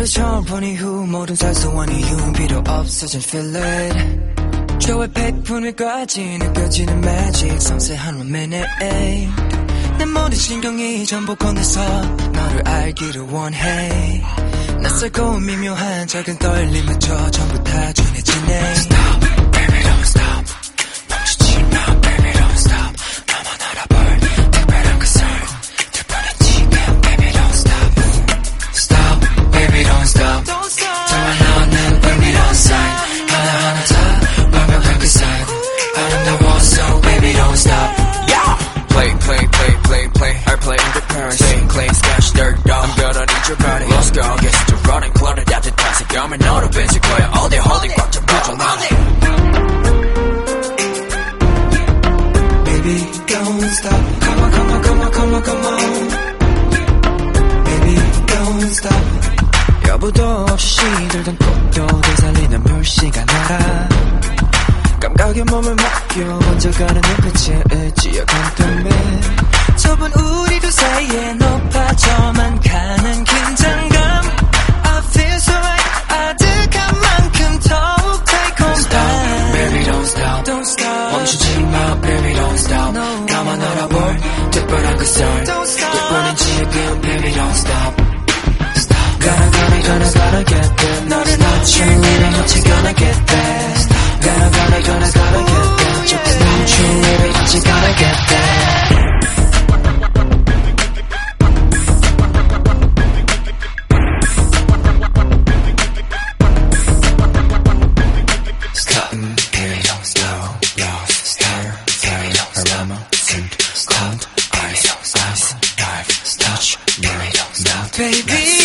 너를 처음 본 이후 모든 사소한 이유는 필요 없어진 feeling 저의 백분위까지 느껴지는 magic. 섬세한 one minute 내 모든 신경이 전부 건네서 너를 알기를 원해. 낯설고 미묘한 작은 떨림마저 전부 다 전해지 Paris. Play, clay, scratch, dirt, dog. I'm gonna need your body. Let's go, get to running, cluttered at the taxi. Come and out of it, 거야. All day holding, 꽉 잡아줘, 나. Baby, don't stop. Come on, come on, come on, come on, come on. Baby, don't stop. 여부도 없이 시들던 꽃도 되살리는 물시간 알아. 감각에 몸을 맡겨 번져가는 눈빛에 의지어 간통해. 좁은 우리 두 사이에 지금, baby, don't stop. Gotta, gotta, gotta, gotta get there. 너를 놓치면 어찌 gonna get there. Gotta, gotta, gotta, gotta get there. 조금 멈추면 어찌 gonna get there. Stop, baby, don't stop. Lost, stare, stare, aroma, scent, cloud, stop.